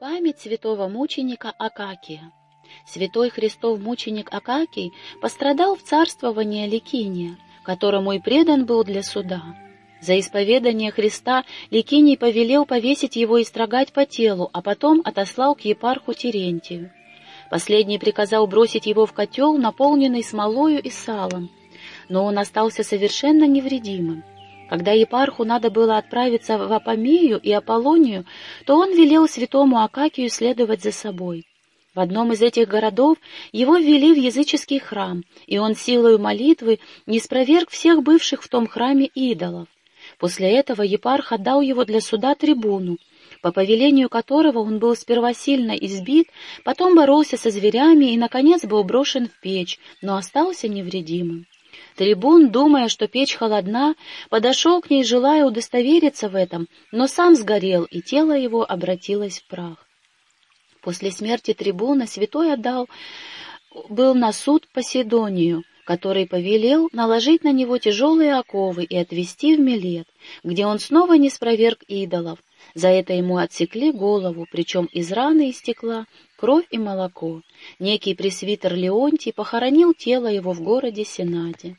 Память святого мученика Акакия. Святой Христов мученик Акакий пострадал в царствовании Ликиния, которому и предан был для суда. За исповедание Христа Ликиний повелел повесить его и строгать по телу, а потом отослал к епарху Терентию. Последний приказал бросить его в котел, наполненный смолою и салом, но он остался совершенно невредимым. Когда епарху надо было отправиться в Апомею и Аполлонию, то он велел святому Акакию следовать за собой. В одном из этих городов его ввели в языческий храм, и он силою молитвы не спроверг всех бывших в том храме идолов. После этого епарх отдал его для суда трибуну, по повелению которого он был сперва сильно избит, потом боролся со зверями и, наконец, был брошен в печь, но остался невредимым. Трибун, думая, что печь холодна, подошел к ней, желая удостовериться в этом, но сам сгорел, и тело его обратилось в прах. После смерти трибуна святой отдал был на суд Поседонию, который повелел наложить на него тяжелые оковы и отвезти в Милет, где он снова не спроверг идолов. За это ему отсекли голову, причем из раны истекла кровь и молоко. Некий пресвитер Леонтий похоронил тело его в городе Сенаде.